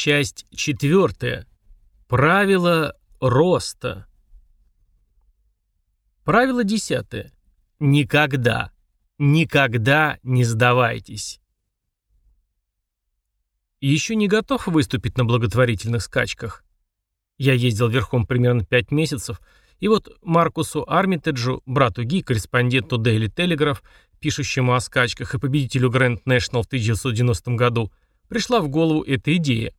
Часть четвертая. Правило роста. Правило десятое. Никогда, никогда не сдавайтесь. Еще не готов выступить на благотворительных скачках. Я ездил верхом примерно пять месяцев, и вот Маркусу Армитеджу, брату Ги, корреспонденту Daily Telegraph, пишущему о скачках и победителю Grand National в 1990 году, пришла в голову эта идея.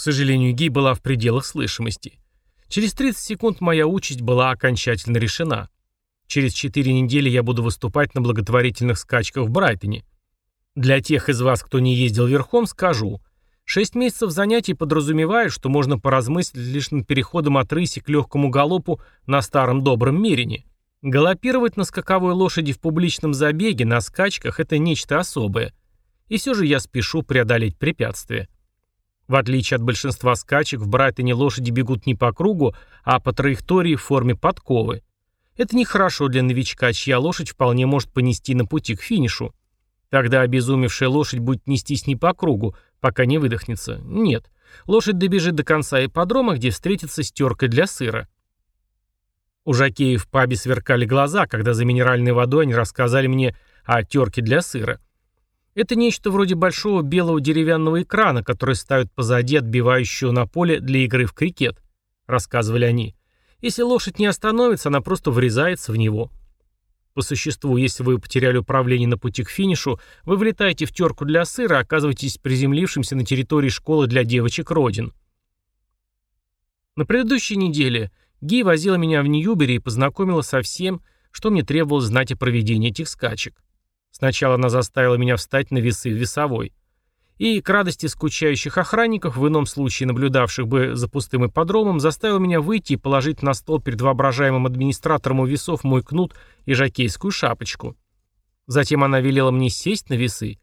К сожалению, Ги была в пределах слышимости. Через 30 секунд моя участь была окончательно решена. Через 4 недели я буду выступать на благотворительных скачках в Брайтоне. Для тех из вас, кто не ездил верхом, скажу. 6 месяцев занятий подразумевают, что можно поразмыслить лишь над переходом от рыси к легкому галопу на старом добром мерине. Галопировать на скаковой лошади в публичном забеге, на скачках – это нечто особое. И все же я спешу преодолеть препятствия. В отличие от большинства скачек, в Брайтоне лошади бегут не по кругу, а по траектории в форме подковы. Это нехорошо для новичка, чья лошадь вполне может понести на пути к финишу. Тогда обезумевшая лошадь будет нестись не по кругу, пока не выдохнется. Нет. Лошадь добежит до конца ипподрома, где встретится с теркой для сыра. У Жакеев в пабе сверкали глаза, когда за минеральной водой они рассказали мне о терке для сыра. Это нечто вроде большого белого деревянного экрана, который ставят позади отбивающего на поле для игры в крикет, рассказывали они. Если лошадь не остановится, она просто врезается в него. По существу, если вы потеряли управление на пути к финишу, вы влетаете в терку для сыра, оказываетесь приземлившимся на территории школы для девочек Родин. На предыдущей неделе Ги возила меня в Ньюбери и познакомила со всем, что мне требовалось знать о проведении этих скачек. Сначала она заставила меня встать на весы в весовой. И, к радости скучающих охранников, в ином случае наблюдавших бы за пустым ипподромом, заставила меня выйти и положить на стол перед воображаемым администратором у весов мой кнут и жакейскую шапочку. Затем она велела мне сесть на весы.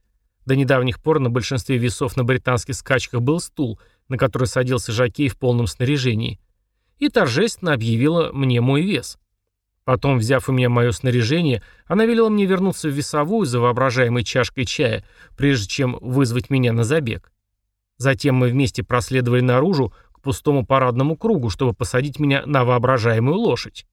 До недавних пор на большинстве весов на британских скачках был стул, на который садился жакей в полном снаряжении. И торжественно объявила мне мой вес. Потом, взяв у меня мое снаряжение, она велела мне вернуться в весовую за воображаемой чашкой чая, прежде чем вызвать меня на забег. Затем мы вместе проследовали наружу к пустому парадному кругу, чтобы посадить меня на воображаемую лошадь.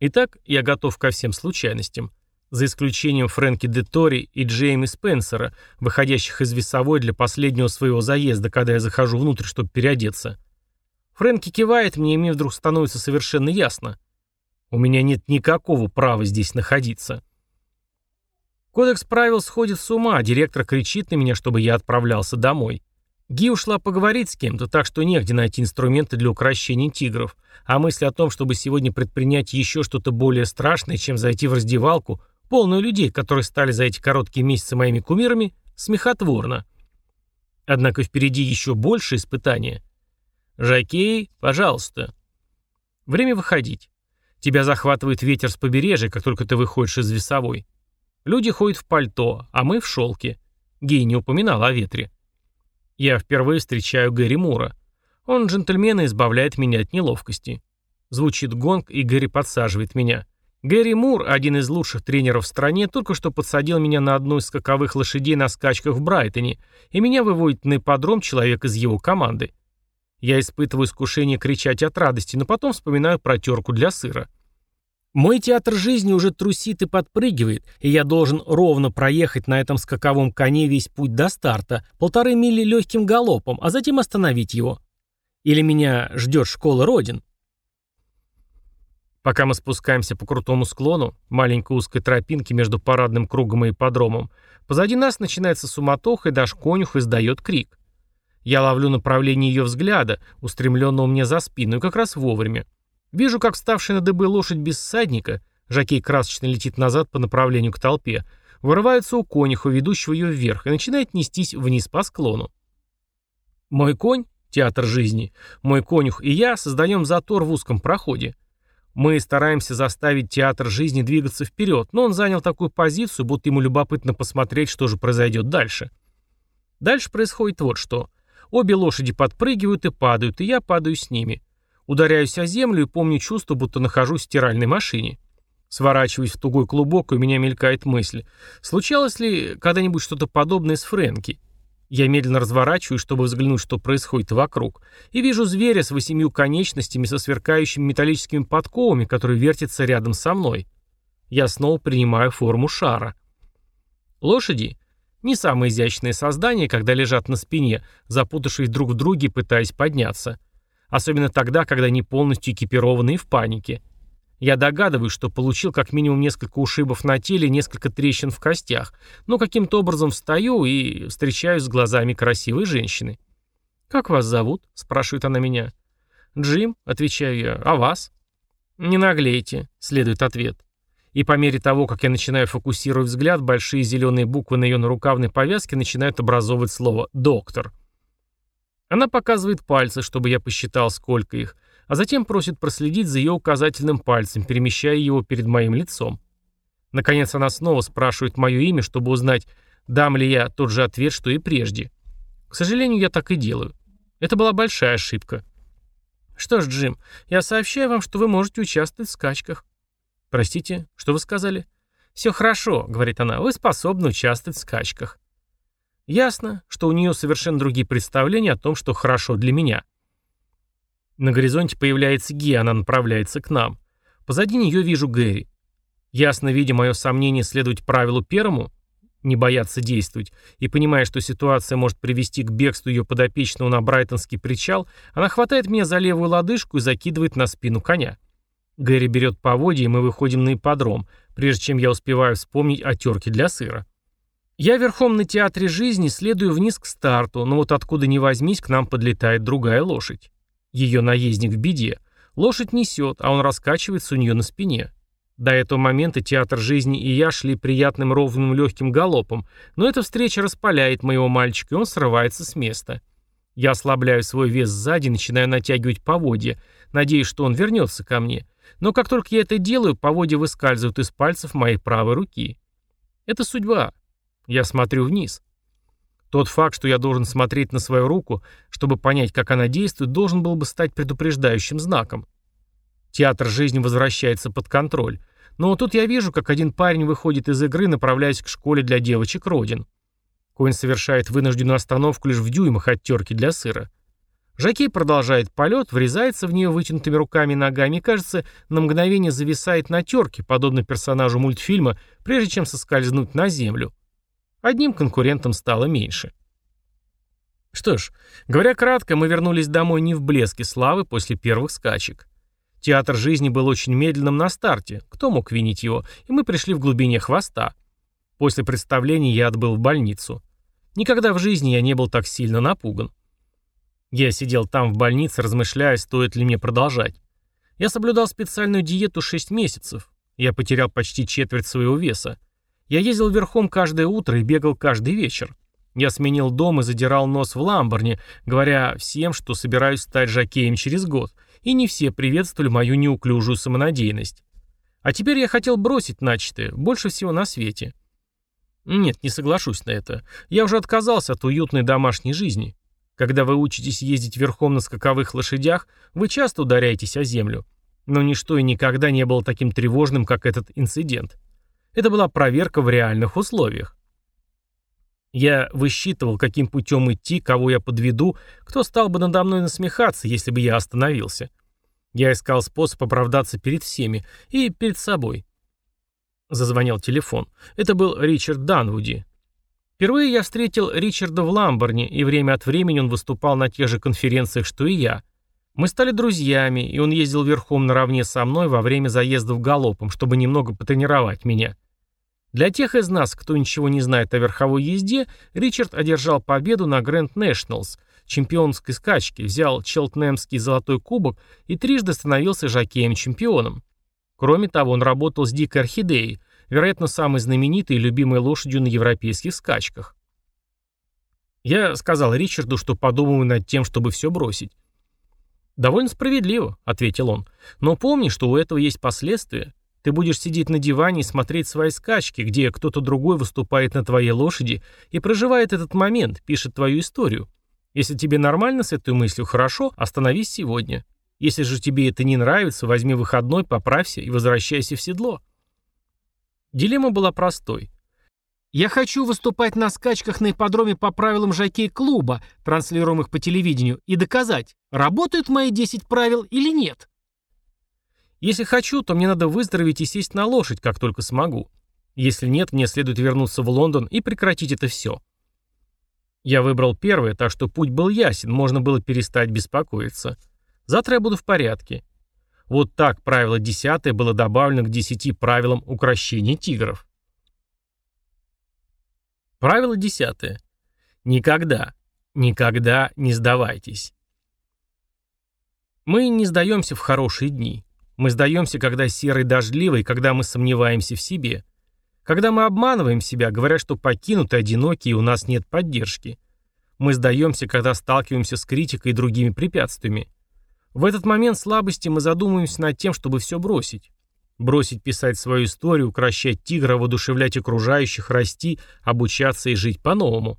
Итак, я готов ко всем случайностям. За исключением Фрэнки де Тори и Джейми Спенсера, выходящих из весовой для последнего своего заезда, когда я захожу внутрь, чтобы переодеться. Фрэнки кивает мне, и мне вдруг становится совершенно ясно. У меня нет никакого права здесь находиться. Кодекс правил сходит с ума, директор кричит на меня, чтобы я отправлялся домой. Ги ушла поговорить с кем-то, так что негде найти инструменты для укрощения тигров, а мысль о том, чтобы сегодня предпринять еще что-то более страшное, чем зайти в раздевалку, полную людей, которые стали за эти короткие месяцы моими кумирами, смехотворна. Однако впереди еще больше испытания. Жакей, пожалуйста. Время выходить. Тебя захватывает ветер с побережья, как только ты выходишь из весовой. Люди ходят в пальто, а мы в шелке. Гей не упоминал о ветре. Я впервые встречаю Гэри Мура. Он джентльмен и избавляет меня от неловкости. Звучит гонг, и Гэри подсаживает меня. Гэри Мур, один из лучших тренеров в стране, только что подсадил меня на одну из скаковых лошадей на скачках в Брайтоне, и меня выводит на ипподром человек из его команды. Я испытываю искушение кричать от радости, но потом вспоминаю про терку для сыра. Мой театр жизни уже трусит и подпрыгивает, и я должен ровно проехать на этом скаковом коне весь путь до старта, полторы мили легким галопом, а затем остановить его. Или меня ждет школа Родин. Пока мы спускаемся по крутому склону, маленькой узкой тропинке между парадным кругом и ипподромом, позади нас начинается суматоха, и даже конюх издает крик. Я ловлю направление ее взгляда, устремленного мне за спину, и как раз вовремя. Вижу, как вставшая на дыбы лошадь без всадника, Жакей красочно летит назад по направлению к толпе, вырывается у конюха, ведущего ее вверх, и начинает нестись вниз по склону. Мой конь, театр жизни, мой конюх и я создаем затор в узком проходе. Мы стараемся заставить театр жизни двигаться вперед, но он занял такую позицию, будто ему любопытно посмотреть, что же произойдет дальше. Дальше происходит вот что. Обе лошади подпрыгивают и падают, и я падаю с ними. Ударяюсь о землю и помню чувство, будто нахожусь в стиральной машине. Сворачиваюсь в тугой клубок, и у меня мелькает мысль. Случалось ли когда-нибудь что-то подобное с Фрэнки? Я медленно разворачиваюсь, чтобы взглянуть, что происходит вокруг, и вижу зверя с восемью конечностями со сверкающими металлическими подковами, который вертится рядом со мной. Я снова принимаю форму шара. Лошади — не самые изящные создания, когда лежат на спине, запутавшись друг в друге, пытаясь подняться. Особенно тогда, когда они полностью экипированы и в панике. Я догадываюсь, что получил как минимум несколько ушибов на теле, несколько трещин в костях, но каким-то образом встаю и встречаюсь с глазами красивой женщины. «Как вас зовут?» – спрашивает она меня. «Джим», – отвечаю я, – «а вас?» «Не наглейте», – следует ответ. И по мере того, как я начинаю фокусировать взгляд, большие зеленые буквы на ее нарукавной повязке начинают образовывать слово «доктор». Она показывает пальцы, чтобы я посчитал, сколько их – а затем просит проследить за ее указательным пальцем, перемещая его перед моим лицом. Наконец она снова спрашивает мое имя, чтобы узнать, дам ли я тот же ответ, что и прежде. К сожалению, я так и делаю. Это была большая ошибка. Что ж, Джим, я сообщаю вам, что вы можете участвовать в скачках. Простите, что вы сказали? Все хорошо, говорит она, вы способны участвовать в скачках. Ясно, что у нее совершенно другие представления о том, что хорошо для меня. На горизонте появляется Ги, она направляется к нам. Позади нее вижу Гэри. Ясно видя мое сомнение следовать правилу первому, не бояться действовать, и понимая, что ситуация может привести к бегству ее подопечного на Брайтонский причал, она хватает меня за левую лодыжку и закидывает на спину коня. Гэри берет поводья, и мы выходим на ипподром, прежде чем я успеваю вспомнить о терке для сыра. Я верхом на театре жизни следую вниз к старту, но вот откуда ни возьмись, к нам подлетает другая лошадь. Ее наездник в беде. Лошадь несет, а он раскачивается у нее на спине. До этого момента театр жизни и я шли приятным ровным легким галопом, но эта встреча распаляет моего мальчика, и он срывается с места. Я ослабляю свой вес сзади, начинаю натягивать поводья, надеясь, что он вернется ко мне. Но как только я это делаю, поводья выскальзывают из пальцев моей правой руки. Это судьба. Я смотрю вниз. Тот факт, что я должен смотреть на свою руку, чтобы понять, как она действует, должен был бы стать предупреждающим знаком. Театр жизни возвращается под контроль. Но тут я вижу, как один парень выходит из игры, направляясь к школе для девочек Родин. Коин совершает вынужденную остановку лишь в дюймах от терки для сыра. Жакей продолжает полет, врезается в нее вытянутыми руками и ногами и, кажется, на мгновение зависает на терке, подобно персонажу мультфильма, прежде чем соскользнуть на землю. Одним конкурентом стало меньше. Что ж, говоря кратко, мы вернулись домой не в блеске славы после первых скачек. Театр жизни был очень медленным на старте, кто мог винить его, и мы пришли в глубине хвоста. После представления я отбыл в больницу. Никогда в жизни я не был так сильно напуган. Я сидел там в больнице, размышляя, стоит ли мне продолжать. Я соблюдал специальную диету 6 месяцев. Я потерял почти четверть своего веса. Я ездил верхом каждое утро и бегал каждый вечер. Я сменил дом и задирал нос в Ламборне, говоря всем, что собираюсь стать жокеем через год, и не все приветствовали мою неуклюжую самонадеянность. А теперь я хотел бросить начатое, больше всего на свете. Нет, не соглашусь на это. Я уже отказался от уютной домашней жизни. Когда вы учитесь ездить верхом на скаковых лошадях, вы часто ударяетесь о землю. Но ничто и никогда не было таким тревожным, как этот инцидент. Это была проверка в реальных условиях. Я высчитывал, каким путем идти, кого я подведу, кто стал бы надо мной насмехаться, если бы я остановился. Я искал способ оправдаться перед всеми и перед собой. Зазвонил телефон. Это был Ричард Данвуди. Впервые я встретил Ричарда в Ламборне, и время от времени он выступал на тех же конференциях, что и я. Мы стали друзьями, и он ездил верхом наравне со мной во время заездов галопом, чтобы немного потренировать меня. Для тех из нас, кто ничего не знает о верховой езде, Ричард одержал победу на Грэнд Нэшнлс, чемпионской скачке, взял Челтнемский золотой кубок и трижды становился жокеем-чемпионом. Кроме того, он работал с Дикой Орхидеей, вероятно, самой знаменитой и любимой лошадью на европейских скачках. Я сказал Ричарду, что подумаю над тем, чтобы все бросить. «Довольно справедливо», — ответил он. «Но помни, что у этого есть последствия. Ты будешь сидеть на диване и смотреть свои скачки, где кто-то другой выступает на твоей лошади и проживает этот момент, пишет твою историю. Если тебе нормально с этой мыслью, хорошо, остановись сегодня. Если же тебе это не нравится, возьми выходной, поправься и возвращайся в седло». Дилемма была простой. Я хочу выступать на скачках на ипподроме по правилам жокей-клуба, транслируемых по телевидению, и доказать, работают мои 10 правил или нет. Если хочу, то мне надо выздороветь и сесть на лошадь, как только смогу. Если нет, мне следует вернуться в Лондон и прекратить это все. Я выбрал первое, так что путь был ясен, можно было перестать беспокоиться. Завтра я буду в порядке. Вот так правило десятое было добавлено к десяти правилам укрощения тигров. Правило десятое. Никогда, никогда не сдавайтесь. Мы не сдаемся в хорошие дни. Мы сдаемся, когда серый дождливый, когда мы сомневаемся в себе. Когда мы обманываем себя, говоря, что покинуты, одиноки и у нас нет поддержки. Мы сдаемся, когда сталкиваемся с критикой и другими препятствиями. В этот момент слабости мы задумываемся над тем, чтобы все бросить. Бросить писать свою историю, укращать тигра, воодушевлять окружающих, расти, обучаться и жить по-новому.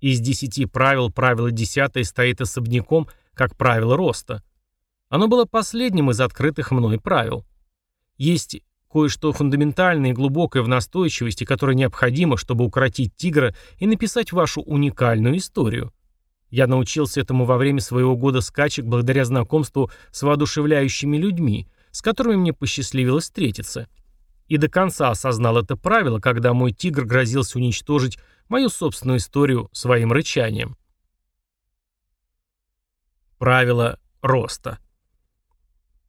Из десяти правил правило десятое стоит особняком, как правило роста. Оно было последним из открытых мной правил. Есть кое-что фундаментальное и глубокое в настойчивости, которое необходимо, чтобы укротить тигра и написать вашу уникальную историю. Я научился этому во время своего года скачек благодаря знакомству с воодушевляющими людьми, с которыми мне посчастливилось встретиться. И до конца осознал это правило, когда мой тигр грозился уничтожить мою собственную историю своим рычанием. Правило роста.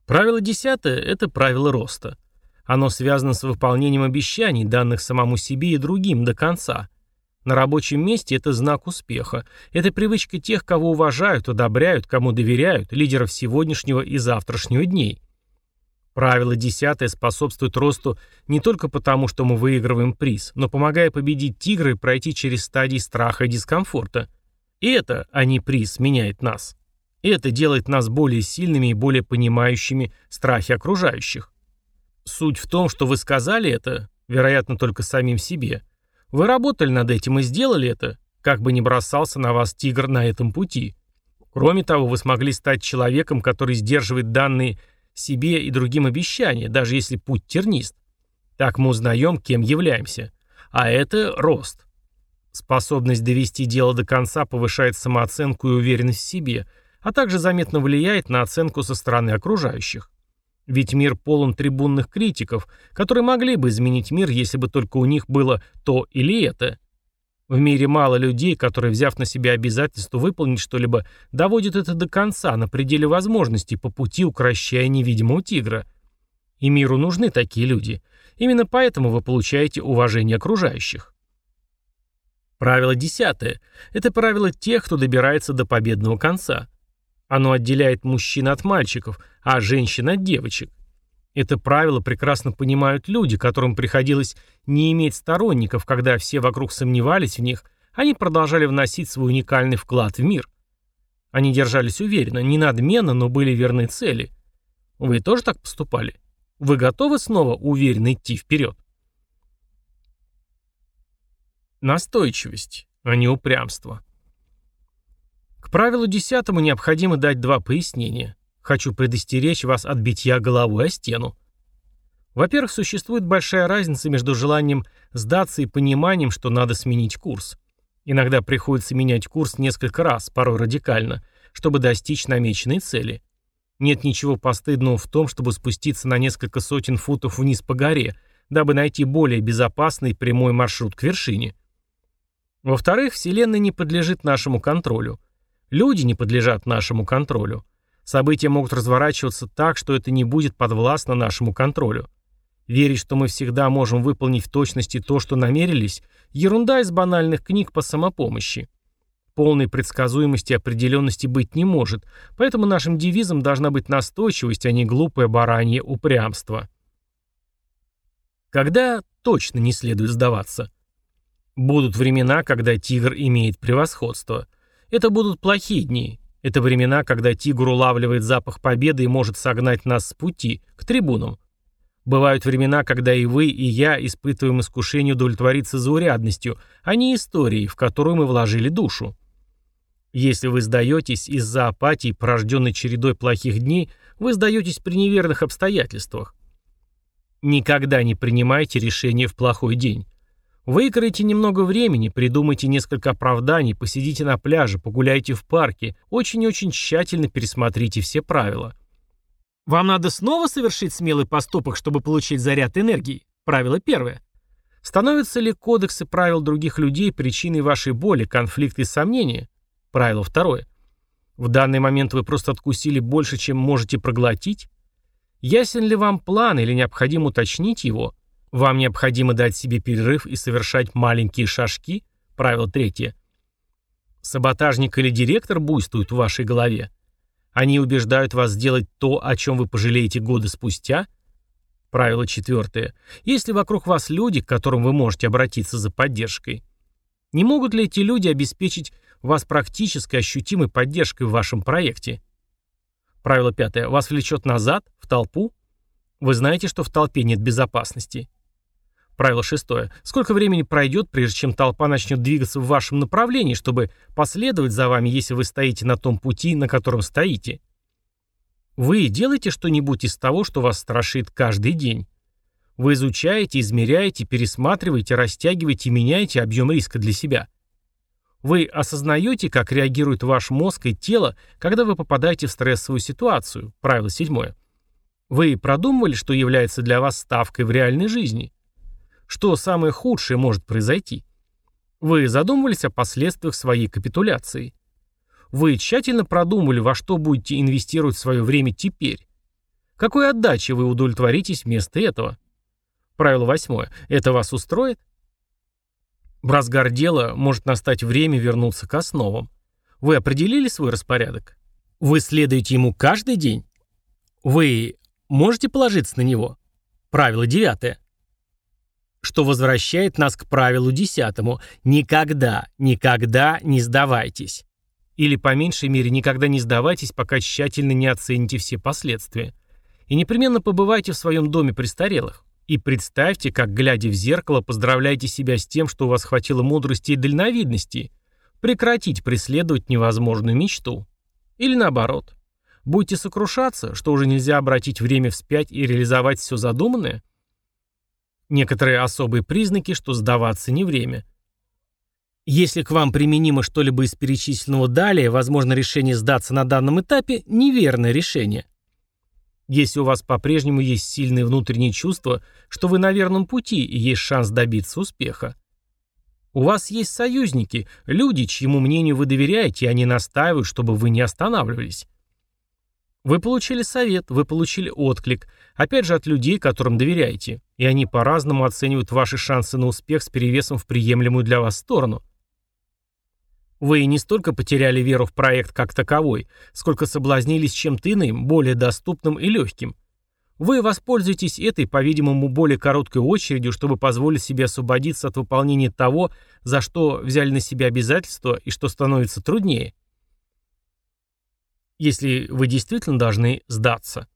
Правило десятое – это правило роста. Оно связано с выполнением обещаний, данных самому себе и другим до конца. На рабочем месте это знак успеха. Это привычка тех, кого уважают, одобряют, кому доверяют, лидеров сегодняшнего и завтрашнего дней. Правило десятое способствует росту не только потому, что мы выигрываем приз, но помогая победить тигра и пройти через стадии страха и дискомфорта. И это, а не приз, меняет нас. И это делает нас более сильными и более понимающими страхи окружающих. Суть в том, что вы сказали это, вероятно, только самим себе. Вы работали над этим и сделали это, как бы ни бросался на вас тигр на этом пути. Кроме того, вы смогли стать человеком, который сдерживает данные себе и другим обещания, даже если путь тернист. Так мы узнаем, кем являемся. А это рост. Способность довести дело до конца повышает самооценку и уверенность в себе, а также заметно влияет на оценку со стороны окружающих. Ведь мир полон трибунных критиков, которые могли бы изменить мир, если бы только у них было то или это. В мире мало людей, которые, взяв на себя обязательство выполнить что-либо, доводят это до конца, на пределе возможностей, по пути укращая невидимого тигра. И миру нужны такие люди. Именно поэтому вы получаете уважение окружающих. Правило десятое. Это правило тех, кто добирается до победного конца. Оно отделяет мужчин от мальчиков, а женщин от девочек. Это правило прекрасно понимают люди, которым приходилось не иметь сторонников, когда все вокруг сомневались в них, они продолжали вносить свой уникальный вклад в мир. Они держались уверенно, не надменно, но были верны цели. Вы тоже так поступали? Вы готовы снова уверенно идти вперед? Настойчивость, а не упрямство. К правилу десятому необходимо дать два пояснения. Хочу предостеречь вас от битья головой о стену. Во-первых, существует большая разница между желанием сдаться и пониманием, что надо сменить курс. Иногда приходится менять курс несколько раз, порой радикально, чтобы достичь намеченной цели. Нет ничего постыдного в том, чтобы спуститься на несколько сотен футов вниз по горе, дабы найти более безопасный прямой маршрут к вершине. Во-вторых, Вселенная не подлежит нашему контролю. Люди не подлежат нашему контролю. События могут разворачиваться так, что это не будет подвластно нашему контролю. Верить, что мы всегда можем выполнить в точности то, что намерились, ерунда из банальных книг по самопомощи. Полной предсказуемости и определенности быть не может, поэтому нашим девизом должна быть настойчивость, а не глупое баранье упрямство. Когда точно не следует сдаваться? Будут времена, когда тигр имеет превосходство. Это будут плохие дни, это времена, когда тигр улавливает запах победы и может согнать нас с пути, к трибунам. Бывают времена, когда и вы, и я испытываем искушение удовлетвориться заурядностью, а не историей, в которую мы вложили душу. Если вы сдаетесь из-за апатии, порожденной чередой плохих дней, вы сдаетесь при неверных обстоятельствах. Никогда не принимайте решения в плохой день. Выиграйте немного времени, придумайте несколько оправданий, посидите на пляже, погуляйте в парке, очень-очень тщательно пересмотрите все правила. Вам надо снова совершить смелый поступок, чтобы получить заряд энергии. Правило первое. Становятся ли кодексы правил других людей причиной вашей боли, конфликта и сомнения? Правило второе. В данный момент вы просто откусили больше, чем можете проглотить? Ясен ли вам план или необходимо уточнить его? Вам необходимо дать себе перерыв и совершать маленькие шажки? Правило третье. Саботажник или директор буйствуют в вашей голове? Они убеждают вас сделать то, о чем вы пожалеете годы спустя? Правило четвертое. Есть ли вокруг вас люди, к которым вы можете обратиться за поддержкой? Не могут ли эти люди обеспечить вас практической ощутимой поддержкой в вашем проекте? Правило пятое. Вас влечет назад, в толпу? Вы знаете, что в толпе нет безопасности. Правило шестое. Сколько времени пройдет, прежде чем толпа начнет двигаться в вашем направлении, чтобы последовать за вами, если вы стоите на том пути, на котором стоите? Вы делаете что-нибудь из того, что вас страшит каждый день. Вы изучаете, измеряете, пересматриваете, растягиваете и меняете объем риска для себя. Вы осознаете, как реагирует ваш мозг и тело, когда вы попадаете в стрессовую ситуацию. Правило седьмое. Вы продумывали, что является для вас ставкой в реальной жизни? Что самое худшее может произойти? Вы задумывались о последствиях своей капитуляции? Вы тщательно продумали, во что будете инвестировать свое время теперь? Какой отдачей вы удовлетворитесь вместо этого? Правило восьмое. Это вас устроит? В разгар дела может настать время вернуться к основам. Вы определили свой распорядок? Вы следуете ему каждый день? Вы можете положиться на него? Правило девятое. Что возвращает нас к правилу десятому. Никогда, никогда не сдавайтесь. Или, по меньшей мере, никогда не сдавайтесь, пока тщательно не оцените все последствия. И непременно побывайте в своем доме престарелых. И представьте, как, глядя в зеркало, поздравляете себя с тем, что у вас хватило мудрости и дальновидности. Прекратить преследовать невозможную мечту. Или наоборот. Будете сокрушаться, что уже нельзя обратить время вспять и реализовать все задуманное? Некоторые особые признаки, что сдаваться не время. Если к вам применимо что-либо из перечисленного далее, возможно решение сдаться на данном этапе – неверное решение. Если у вас по-прежнему есть сильные внутренние чувства, что вы на верном пути и есть шанс добиться успеха. У вас есть союзники, люди, чьему мнению вы доверяете, и они настаивают, чтобы вы не останавливались. Вы получили совет, вы получили отклик, опять же от людей, которым доверяете, и они по-разному оценивают ваши шансы на успех с перевесом в приемлемую для вас сторону. Вы не столько потеряли веру в проект как таковой, сколько соблазнились чем-то иным, более доступным и легким. Вы воспользуетесь этой, по-видимому, более короткой очередью, чтобы позволить себе освободиться от выполнения того, за что взяли на себя обязательства и что становится труднее. Если вы действительно должны сдаться.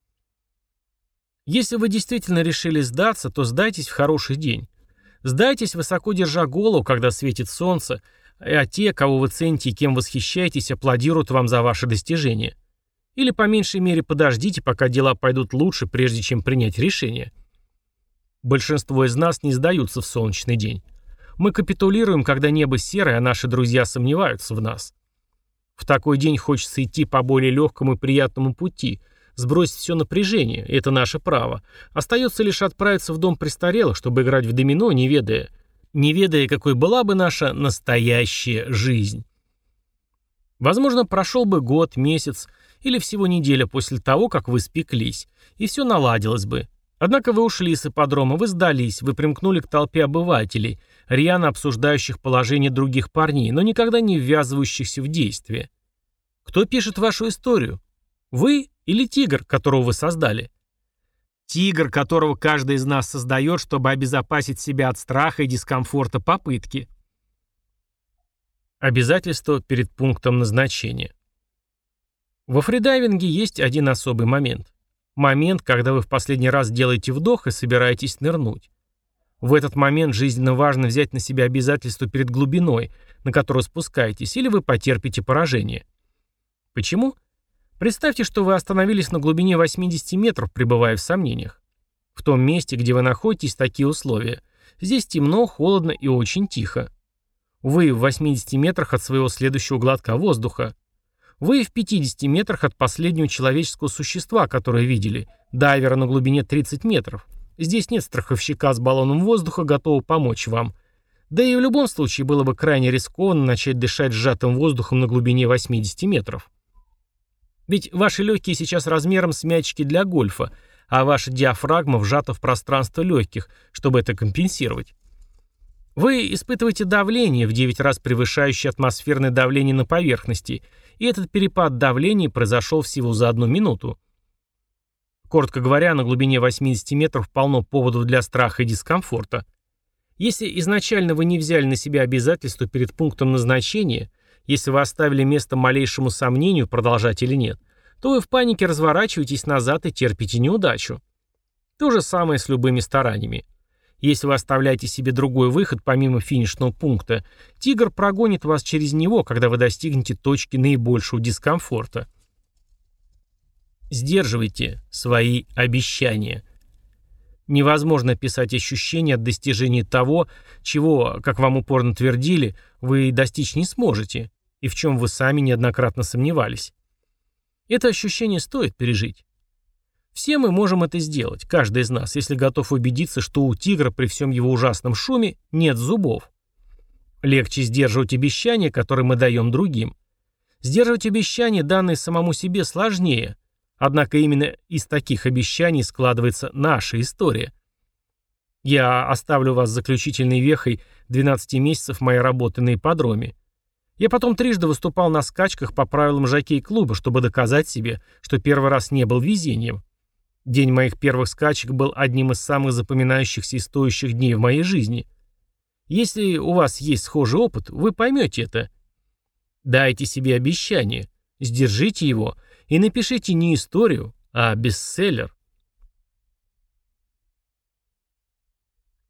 Если вы действительно решили сдаться, то сдайтесь в хороший день. Сдайтесь, высоко держа голову, когда светит солнце, а те, кого вы цените и кем восхищаетесь, аплодируют вам за ваши достижения. Или по меньшей мере подождите, пока дела пойдут лучше, прежде чем принять решение. Большинство из нас не сдаются в солнечный день. Мы капитулируем, когда небо серое, а наши друзья сомневаются в нас. В такой день хочется идти по более легкому и приятному пути, сбросить все напряжение, это наше право. Остается лишь отправиться в дом престарелых, чтобы играть в домино, не ведая, не ведая, какой была бы наша настоящая жизнь. Возможно, прошел бы год, месяц или всего неделя после того, как вы спеклись, и все наладилось бы. Однако вы ушли с ипподрома, вы сдались, вы примкнули к толпе обывателей, рьяно обсуждающих положение других парней, но никогда не ввязывающихся в действие. Кто пишет вашу историю? Вы или тигр, которого вы создали? Тигр, которого каждый из нас создает, чтобы обезопасить себя от страха и дискомфорта попытки. Обязательство перед пунктом назначения. Во фридайвинге есть один особый момент. Момент, когда вы в последний раз делаете вдох и собираетесь нырнуть. В этот момент жизненно важно взять на себя обязательство перед глубиной, на которую спускаетесь, или вы потерпите поражение. Почему? Представьте, что вы остановились на глубине 80 метров, пребывая в сомнениях. В том месте, где вы находитесь, такие условия. Здесь темно, холодно и очень тихо. Вы в 80 метрах от своего следующего глотка воздуха. Вы в 50 метрах от последнего человеческого существа, которое видели, дайвера на глубине 30 метров. Здесь нет страховщика с баллоном воздуха, готового помочь вам. Да и в любом случае было бы крайне рискованно начать дышать сжатым воздухом на глубине 80 метров. Ведь ваши легкие сейчас размером с мячики для гольфа, а ваша диафрагма вжата в пространство легких, чтобы это компенсировать. Вы испытываете давление в 9 раз превышающее атмосферное давление на поверхности, и этот перепад давления произошел всего за одну минуту. Коротко говоря, на глубине 80 метров полно поводов для страха и дискомфорта. Если изначально вы не взяли на себя обязательства перед пунктом назначения, если вы оставили место малейшему сомнению, продолжать или нет, то вы в панике разворачиваетесь назад и терпите неудачу. То же самое с любыми стараниями. Если вы оставляете себе другой выход помимо финишного пункта, тигр прогонит вас через него, когда вы достигнете точки наибольшего дискомфорта. Сдерживайте свои обещания. Невозможно писать ощущения от достижения того, чего, как вам упорно твердили, вы достичь не сможете, и в чем вы сами неоднократно сомневались. Это ощущение стоит пережить. Все мы можем это сделать, каждый из нас, если готов убедиться, что у тигра при всем его ужасном шуме нет зубов. Легче сдерживать обещания, которые мы даем другим. Сдерживать обещания, данные самому себе, сложнее – Однако именно из таких обещаний складывается наша история. Я оставлю вас заключительной вехой 12 месяцев моей работы на ипподроме. Я потом трижды выступал на скачках по правилам жокей-клуба, чтобы доказать себе, что первый раз не был везением. День моих первых скачек был одним из самых запоминающихся и стоящих дней в моей жизни. Если у вас есть схожий опыт, вы поймете это. Дайте себе обещание, сдержите его и напишите не историю, а бестселлер.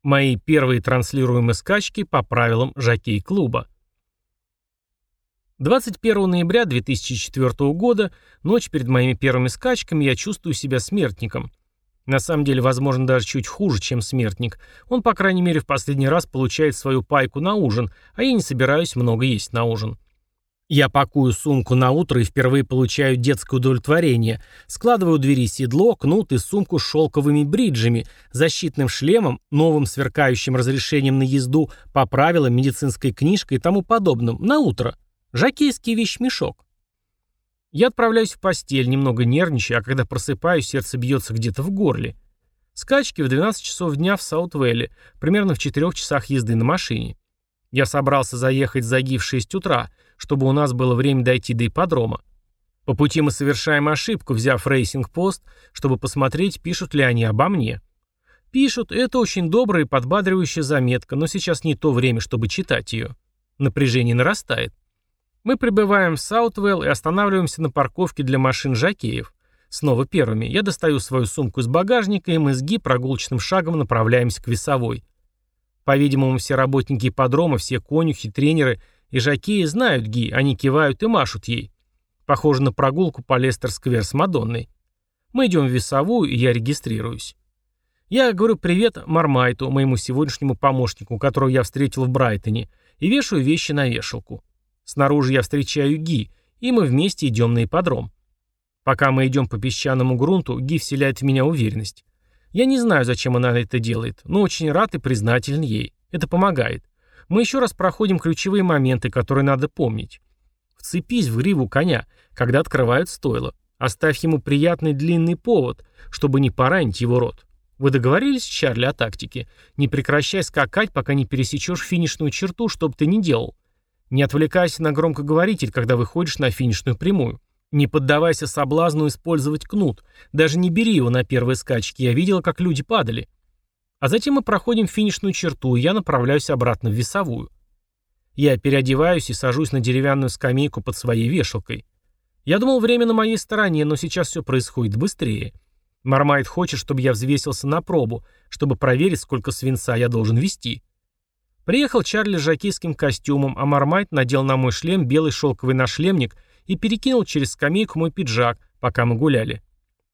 Мои первые транслируемые скачки по правилам жокей-клуба. 21 ноября 2004 года, ночь перед моими первыми скачками, я чувствую себя смертником. На самом деле, возможно, даже чуть хуже, чем смертник. Он, по крайней мере, в последний раз получает свою пайку на ужин, а я не собираюсь много есть на ужин. Я пакую сумку на утро и впервые получаю детское удовлетворение. Складываю у двери седло, кнут и сумку с шелковыми бриджами, защитным шлемом, новым сверкающим разрешением на езду, по правилам, медицинской книжкой и тому подобным. На утро. Жакейский вещмешок. Я отправляюсь в постель, немного нервничая, а когда просыпаюсь, сердце бьется где-то в горле. Скачки в 12 часов дня в Саутвелле, примерно в 4 часах езды на машине. Я собрался заехать за Ги в 6 утра – чтобы у нас было время дойти до ипподрома. По пути мы совершаем ошибку, взяв рейсинг-пост, чтобы посмотреть, пишут ли они обо мне. Пишут, это очень добрая и подбадривающая заметка, но сейчас не то время, чтобы читать ее. Напряжение нарастает. Мы прибываем в Саутвелл и останавливаемся на парковке для машин Жакеев. Снова первыми. Я достаю свою сумку из багажника, и мы с Ги прогулочным шагом направляемся к весовой. По-видимому, все работники ипподрома, все конюхи, тренеры – и жакеи знают Ги, они кивают и машут ей. Похоже на прогулку по Лестер-сквер с Мадонной. Мы идем в весовую, и я регистрируюсь. Я говорю привет Мармайту, моему сегодняшнему помощнику, которого я встретил в Брайтоне, и вешаю вещи на вешалку. Снаружи я встречаю Ги, и мы вместе идем на ипподром. Пока мы идем по песчаному грунту, Ги вселяет в меня уверенность. Я не знаю, зачем она это делает, но очень рад и признателен ей. Это помогает. Мы еще раз проходим ключевые моменты, которые надо помнить. Вцепись в гриву коня, когда открывают стойло. Оставь ему приятный длинный повод, чтобы не поранить его рот. Вы договорились, Чарли, о тактике? Не прекращай скакать, пока не пересечешь финишную черту, что бы ты ни делал. Не отвлекайся на громкоговоритель, когда выходишь на финишную прямую. Не поддавайся соблазну использовать кнут. Даже не бери его на первые скачки. Я видела, как люди падали. А затем мы проходим финишную черту, и я направляюсь обратно в весовую. Я переодеваюсь и сажусь на деревянную скамейку под своей вешалкой. Я думал, время на моей стороне, но сейчас все происходит быстрее. Мармайт хочет, чтобы я взвесился на пробу, чтобы проверить, сколько свинца я должен вести. Приехал Чарли с жакейским костюмом, а Мармайт надел на мой шлем белый шелковый нашлемник и перекинул через скамейку мой пиджак, пока мы гуляли.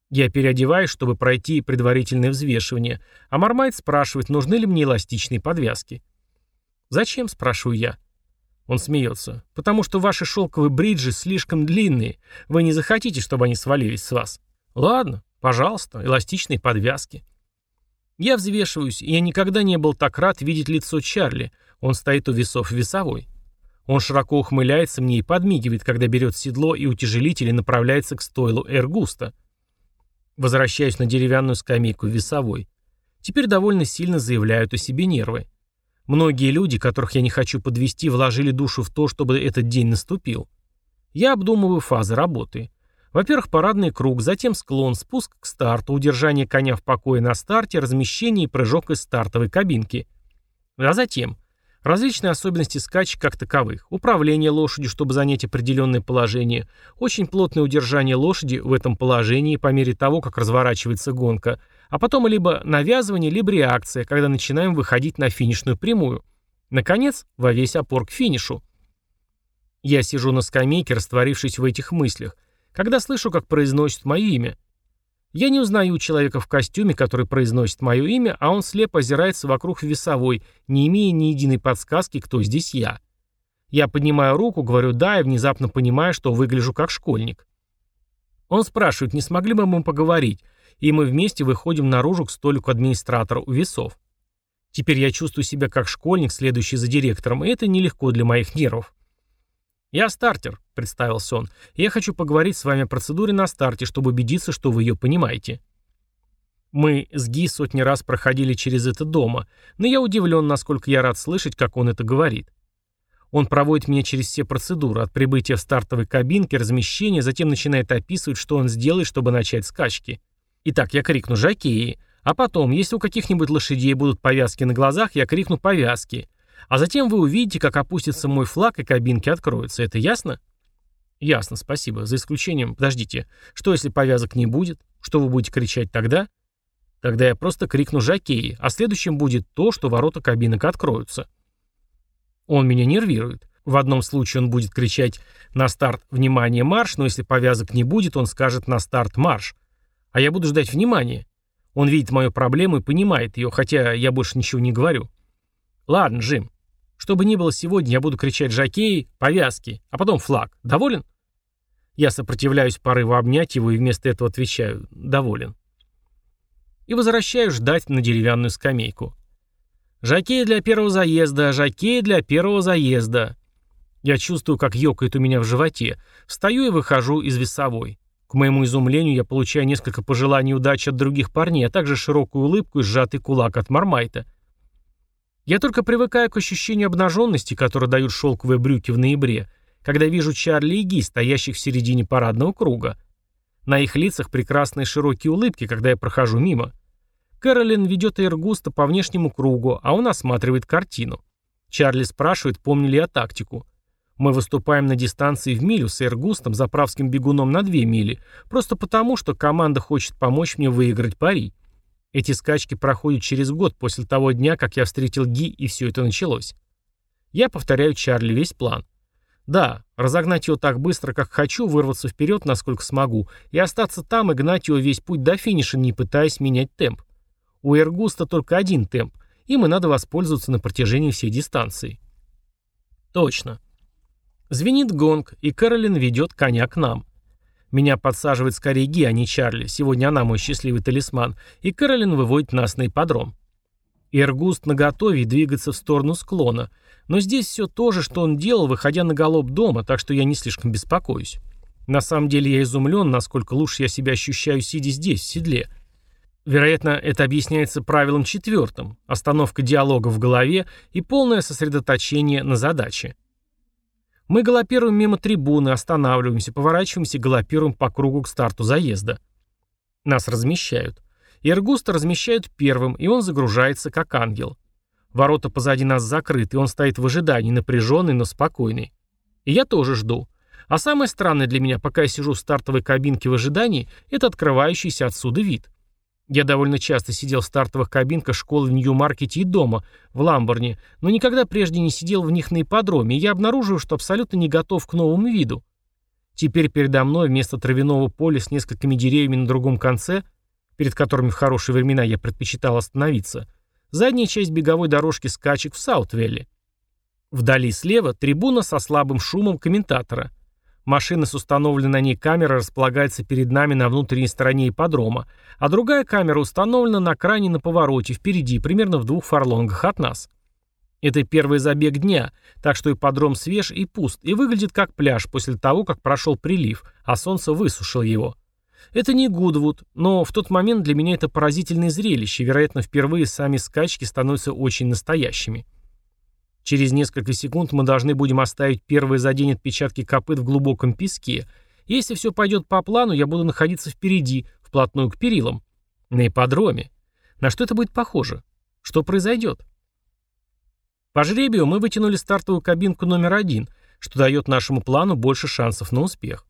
Я переодеваюсь, чтобы пройти предварительное взвешивание, а Мармайт спрашивает, нужны ли мне эластичные подвязки. «Зачем?» – спрашиваю я. Он смеется. «Потому что ваши шелковые бриджи слишком длинные. Вы не захотите, чтобы они свалились с вас». «Ладно, пожалуйста, эластичные подвязки». Я взвешиваюсь, и я никогда не был так рад видеть лицо Чарли. Он стоит у весов весовой. Он широко ухмыляется мне и подмигивает, когда берет седло и утяжелитель и направляется к стойлу Эргуста. Возвращаюсь на деревянную скамейку весовой. Теперь довольно сильно заявляют о себе нервы. Многие люди, которых я не хочу подвести, вложили душу в то, чтобы этот день наступил. Я обдумываю фазы работы. Во-первых, парадный круг, затем склон, спуск к старту, удержание коня в покое на старте, размещение и прыжок из стартовой кабинки. А затем Различные особенности скачек как таковых. Управление лошадью, чтобы занять определенное положение. Очень плотное удержание лошади в этом положении по мере того, как разворачивается гонка. А потом либо навязывание, либо реакция, когда начинаем выходить на финишную прямую. Наконец, во весь опор к финишу. Я сижу на скамейке, растворившись в этих мыслях, когда слышу, как произносит мое имя. Я не узнаю человека в костюме, который произносит мое имя, а он слепо озирается вокруг весовой, не имея ни единой подсказки, кто здесь я. Я поднимаю руку, говорю «да» и внезапно понимаю, что выгляжу как школьник. Он спрашивает, не смогли бы мы поговорить, и мы вместе выходим наружу к столику администратора у весов. Теперь я чувствую себя как школьник, следующий за директором, и это нелегко для моих нервов. «Я стартер», — представился он. «Я хочу поговорить с вами о процедуре на старте, чтобы убедиться, что вы ее понимаете». Мы с Ги сотни раз проходили через это дома, но я удивлен, насколько я рад слышать, как он это говорит. Он проводит меня через все процедуры, от прибытия в стартовой кабинке, размещения, затем начинает описывать, что он сделает, чтобы начать скачки. Итак, я крикну «Жакеи», а потом, если у каких-нибудь лошадей будут повязки на глазах, я крикну «Повязки», а затем вы увидите, как опустится мой флаг и кабинки откроются. Это ясно? Ясно, спасибо. За исключением... Подождите. Что, если повязок не будет? Что вы будете кричать тогда? Тогда я просто крикну «Жакеи», а следующим будет то, что ворота кабинок откроются. Он меня нервирует. В одном случае он будет кричать «На старт! Внимание! Марш!», но если повязок не будет, он скажет «На старт! Марш!». А я буду ждать внимания. Он видит мою проблему и понимает ее, хотя я больше ничего не говорю. Ладно, Джим. Что бы ни было сегодня, я буду кричать «Жакеи», «Повязки», а потом «Флаг». Доволен? Я сопротивляюсь порыву обнять его и вместо этого отвечаю «Доволен». И возвращаю ждать на деревянную скамейку. «Жакеи для первого заезда, жакеи для первого заезда». Я чувствую, как ёкает у меня в животе. Встаю и выхожу из весовой. К моему изумлению я получаю несколько пожеланий удачи от других парней, а также широкую улыбку и сжатый кулак от Мармайта. Я только привыкаю к ощущению обнаженности, которое дают шелковые брюки в ноябре, когда вижу Чарли и Ги, стоящих в середине парадного круга. На их лицах прекрасные широкие улыбки, когда я прохожу мимо. Кэролин ведет Эргуста по внешнему кругу, а он осматривает картину. Чарли спрашивает, помню ли я тактику. Мы выступаем на дистанции в милю с Эргустом, заправским бегуном на две мили, просто потому, что команда хочет помочь мне выиграть пари. Эти скачки проходят через год после того дня, как я встретил Ги, и все это началось. Я повторяю Чарли весь план. Да, разогнать его так быстро, как хочу, вырваться вперед, насколько смогу, и остаться там и гнать его весь путь до финиша, не пытаясь менять темп. У Эргуста только один темп, им и надо воспользоваться на протяжении всей дистанции. Точно. Звенит гонг, и Кэролин ведет коня к нам. Меня подсаживает скорее Ги, а не Чарли. Сегодня она мой счастливый талисман. И Кэролин выводит нас на ипподром. Иргуст наготове и двигается в сторону склона. Но здесь все то же, что он делал, выходя на галоп дома, так что я не слишком беспокоюсь. На самом деле я изумлен, насколько лучше я себя ощущаю, сидя здесь, в седле. Вероятно, это объясняется правилом четвертым – остановка диалога в голове и полное сосредоточение на задаче. Мы галопируем мимо трибуны, останавливаемся, поворачиваемся и галопируем по кругу к старту заезда. Нас размещают. Иргуста размещают первым, и он загружается как ангел. Ворота позади нас закрыты, и он стоит в ожидании, напряженный, но спокойный. И я тоже жду. А самое странное для меня, пока я сижу в стартовой кабинке в ожидании, это открывающийся отсюда вид. Я довольно часто сидел в стартовых кабинках школы в Нью-Маркете и дома, в Ламборне, но никогда прежде не сидел в них на ипподроме, и я обнаружил, что абсолютно не готов к новому виду. Теперь передо мной вместо травяного поля с несколькими деревьями на другом конце, перед которыми в хорошие времена я предпочитал остановиться, задняя часть беговой дорожки скачек в Саутвелле. Вдали слева трибуна со слабым шумом комментатора. Машина с установленной на ней камерой располагается перед нами на внутренней стороне ипподрома, а другая камера установлена на кране на повороте впереди, примерно в двух фарлонгах от нас. Это первый забег дня, так что ипподром свеж и пуст, и выглядит как пляж после того, как прошел прилив, а солнце высушило его. Это не Гудвуд, но в тот момент для меня это поразительное зрелище, вероятно, впервые сами скачки становятся очень настоящими. Через несколько секунд мы должны будем оставить первые за день отпечатки копыт в глубоком песке. Если все пойдет по плану, я буду находиться впереди, вплотную к перилам. На ипподроме. На что это будет похоже? Что произойдет? По жребию мы вытянули стартовую кабинку номер один, что дает нашему плану больше шансов на успех.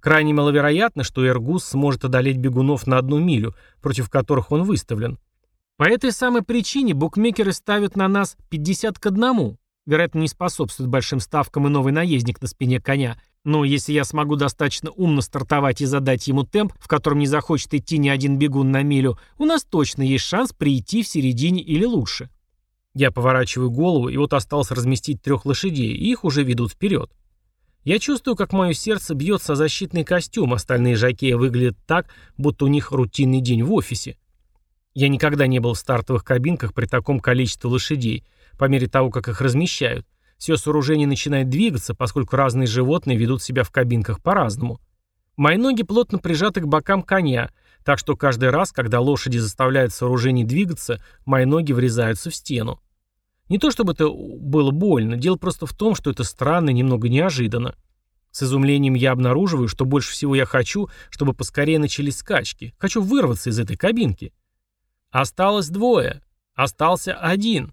Крайне маловероятно, что Эргус сможет одолеть бегунов на одну милю, против которых он выставлен. По этой самой причине букмекеры ставят на нас 50 к 1. Вероятно, не способствует большим ставкам и новый наездник на спине коня. Но если я смогу достаточно умно стартовать и задать ему темп, в котором не захочет идти ни один бегун на милю, у нас точно есть шанс прийти в середине или лучше. Я поворачиваю голову, и вот осталось разместить трех лошадей, и их уже ведут вперед. Я чувствую, как мое сердце бьется о защитный костюм, остальные жакеи выглядят так, будто у них рутинный день в офисе. Я никогда не был в стартовых кабинках при таком количестве лошадей. По мере того, как их размещают, все сооружение начинает двигаться, поскольку разные животные ведут себя в кабинках по-разному. Мои ноги плотно прижаты к бокам коня, так что каждый раз, когда лошади заставляют сооружение двигаться, мои ноги врезаются в стену. Не то чтобы это было больно, дело просто в том, что это странно и немного неожиданно. С изумлением я обнаруживаю, что больше всего я хочу, чтобы поскорее начались скачки. Хочу вырваться из этой кабинки. Осталось двое. Остался один.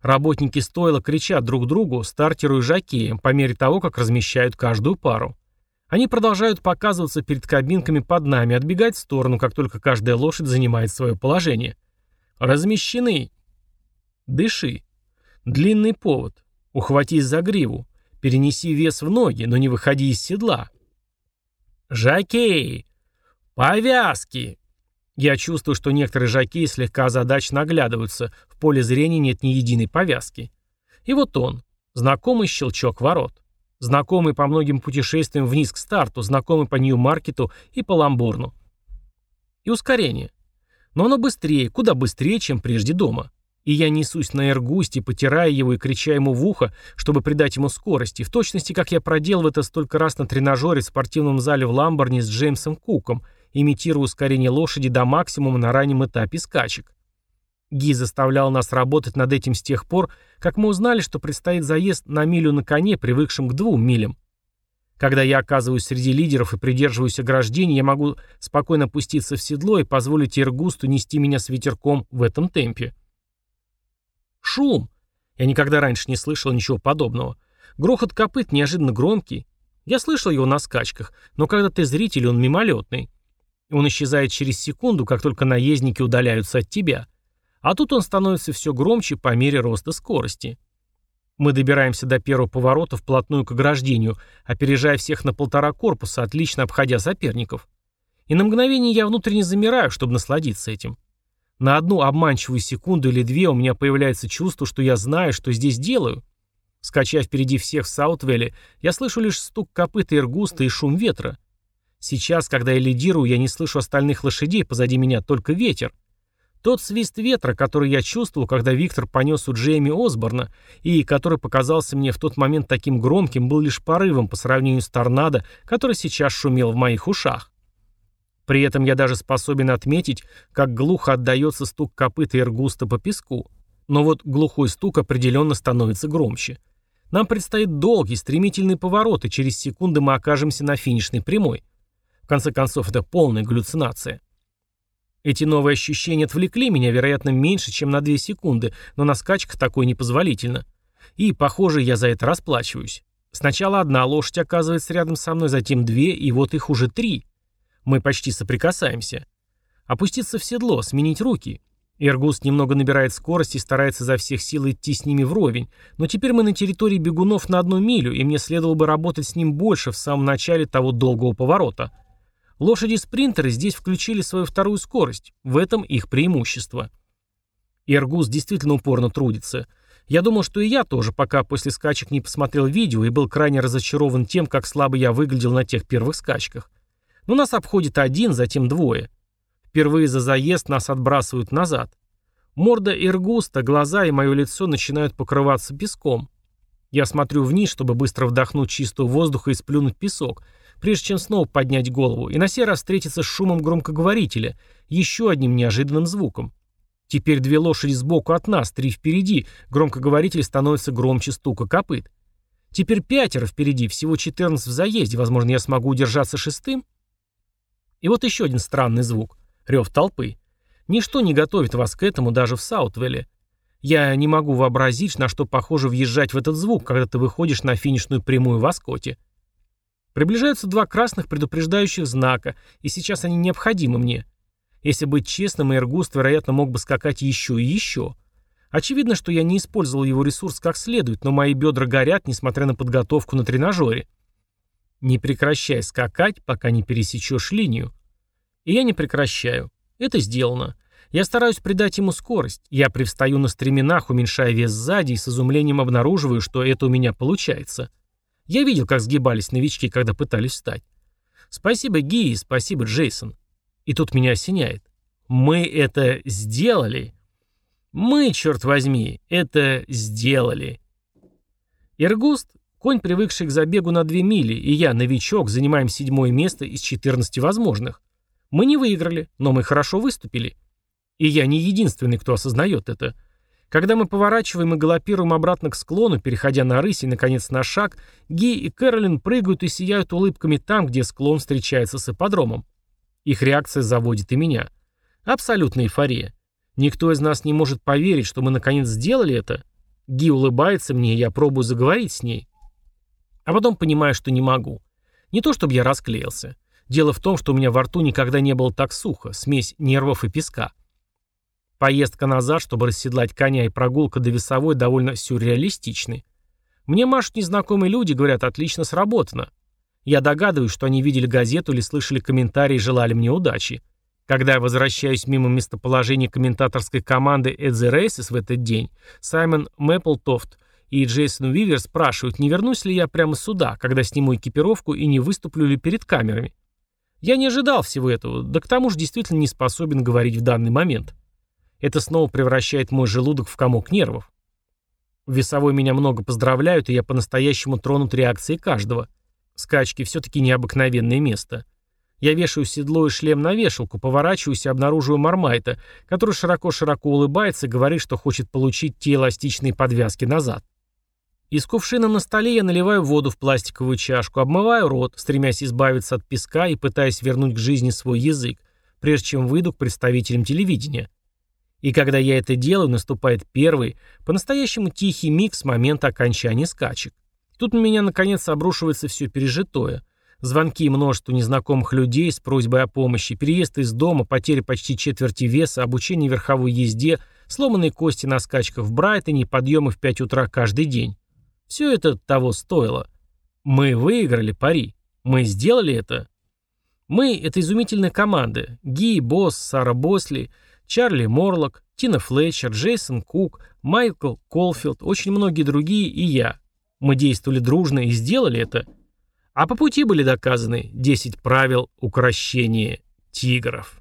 Работники стойла кричат друг другу, стартеру и жакеям, по мере того, как размещают каждую пару. Они продолжают показываться перед кабинками под нами, отбегать в сторону, как только каждая лошадь занимает свое положение. Размещены. Дыши. Длинный повод. Ухватись за гриву. Перенеси вес в ноги, но не выходи из седла. Жакей! Повязки! Я чувствую, что некоторые жаки слегка озадаченно наглядываются, в поле зрения нет ни единой повязки. И вот он, знакомый щелчок ворот. Знакомый по многим путешествиям вниз к старту, знакомый по Нью-Маркету и по Ламборну. И ускорение. Но оно быстрее, куда быстрее, чем прежде дома. И я несусь на Эргусте, потирая его и крича ему в ухо, чтобы придать ему скорости, в точности, как я проделал это столько раз на тренажере в спортивном зале в Ламборне с Джеймсом Куком – имитируя ускорение лошади до максимума на раннем этапе скачек. Ги заставлял нас работать над этим с тех пор, как мы узнали, что предстоит заезд на милю на коне, привыкшим к двум милям. Когда я оказываюсь среди лидеров и придерживаюсь ограждений, я могу спокойно опуститься в седло и позволить Иргусту нести меня с ветерком в этом темпе. Шум. Я никогда раньше не слышал ничего подобного. Грохот копыт неожиданно громкий. Я слышал его на скачках, но когда ты зритель, он мимолетный. Он исчезает через секунду, как только наездники удаляются от тебя. А тут он становится все громче по мере роста скорости. Мы добираемся до первого поворота вплотную к ограждению, опережая всех на полтора корпуса, отлично обходя соперников. И на мгновение я внутренне замираю, чтобы насладиться этим. На одну обманчивую секунду или две у меня появляется чувство, что я знаю, что здесь делаю. Скачав впереди всех в Саутвелле, я слышу лишь стук копыта Иргуста и шум ветра. Сейчас, когда я лидирую, я не слышу остальных лошадей, позади меня только ветер. Тот свист ветра, который я чувствовал, когда Виктор понес у Джейми Осборна, и который показался мне в тот момент таким громким, был лишь порывом по сравнению с торнадо, который сейчас шумел в моих ушах. При этом я даже способен отметить, как глухо отдается стук копыта Иргуста по песку. Но вот глухой стук определенно становится громче. Нам предстоит долгий, стремительный поворот, и через секунды мы окажемся на финишной прямой. В конце концов, это полная галлюцинация. Эти новые ощущения отвлекли меня, вероятно, меньше, чем на 2 секунды, но на скачках такое непозволительно. И, похоже, я за это расплачиваюсь. Сначала одна лошадь оказывается рядом со мной, затем две, и вот их уже три. Мы почти соприкасаемся. Опуститься в седло, сменить руки. Иргус немного набирает скорость и старается за всех сил идти с ними вровень, но теперь мы на территории бегунов на одну милю, и мне следовало бы работать с ним больше в самом начале того долгого поворота. Лошади-спринтеры здесь включили свою вторую скорость, в этом их преимущество. Иргус действительно упорно трудится. Я думал, что и я тоже, пока после скачек не посмотрел видео и был крайне разочарован тем, как слабо я выглядел на тех первых скачках. Но нас обходит один, затем двое. Впервые за заезд нас отбрасывают назад. Морда Иргуста, глаза и мое лицо начинают покрываться песком. Я смотрю вниз, чтобы быстро вдохнуть чистого воздуха и сплюнуть песок, прежде чем снова поднять голову, и на сей раз встретиться с шумом громкоговорителя, еще одним неожиданным звуком. Теперь две лошади сбоку от нас, три впереди, громкоговоритель становится громче стука копыт. Теперь пятеро впереди, всего 14 в заезде, возможно, я смогу удержаться шестым? И вот еще один странный звук. Рев толпы. Ничто не готовит вас к этому даже в Саутвелле. Я не могу вообразить, на что похоже въезжать в этот звук, когда ты выходишь на финишную прямую в Аскоте. Приближаются два красных предупреждающих знака, и сейчас они необходимы мне. Если быть честным, Эргуст, вероятно, мог бы скакать еще и еще. Очевидно, что я не использовал его ресурс как следует, но мои бедра горят, несмотря на подготовку на тренажере. Не прекращай скакать, пока не пересечешь линию. И я не прекращаю. Это сделано. Я стараюсь придать ему скорость. Я привстаю на стременах, уменьшая вес сзади, и с изумлением обнаруживаю, что это у меня получается. Я видел, как сгибались новички, когда пытались встать. Спасибо, Ги, спасибо, Джейсон. И тут меня осеняет. Мы это сделали. Мы, черт возьми, это сделали. Иргуст – конь, привыкший к забегу на две мили, и я, новичок, занимаем седьмое место из 14 возможных. Мы не выиграли, но мы хорошо выступили. И я не единственный, кто осознает это. Когда мы поворачиваем и галопируем обратно к склону, переходя на рысь и, наконец, на шаг, Ги и Кэролин прыгают и сияют улыбками там, где склон встречается с ипподромом. Их реакция заводит и меня. Абсолютная эйфория. Никто из нас не может поверить, что мы наконец сделали это. Ги улыбается мне, и я пробую заговорить с ней. А потом понимаю, что не могу. Не то, чтобы я расклеился. Дело в том, что у меня во рту никогда не было так сухо, смесь нервов и песка. Поездка назад, чтобы расседлать коня и прогулка до весовой довольно сюрреалистичны. Мне машут незнакомые люди, говорят, отлично сработано. Я догадываюсь, что они видели газету или слышали комментарии и желали мне удачи. Когда я возвращаюсь мимо местоположения комментаторской команды the Races в этот день, Саймон Мэпплтофт и Джейсон Уивер спрашивают, не вернусь ли я прямо сюда, когда сниму экипировку и не выступлю ли перед камерами. Я не ожидал всего этого, да к тому же действительно не способен говорить в данный момент. Это снова превращает мой желудок в комок нервов. В весовой меня много поздравляют, и я по-настоящему тронут реакцией каждого. Скачки все-таки необыкновенное место. Я вешаю седло и шлем на вешалку, поворачиваюсь и обнаруживаю Мармайта, который широко-широко улыбается и говорит, что хочет получить те эластичные подвязки назад. Из кувшина на столе я наливаю воду в пластиковую чашку, обмываю рот, стремясь избавиться от песка и пытаясь вернуть к жизни свой язык, прежде чем выйду к представителям телевидения. И когда я это делаю, наступает первый, по-настоящему тихий миг с момента окончания скачек. Тут на меня наконец обрушивается все пережитое. Звонки множеству незнакомых людей с просьбой о помощи, переезд из дома, потеря почти четверти веса, обучение верховой езде, сломанные кости на скачках в Брайтоне подъемы в 5 утра каждый день. Все это того стоило. Мы выиграли пари. Мы сделали это. Мы — это изумительная команда. Ги, Босс, Сара Босли, Чарли Морлок, Тина Флетчер, Джейсон Кук, Майкл Колфилд, очень многие другие и я. Мы действовали дружно и сделали это. А по пути были доказаны 10 правил укрощения тигров.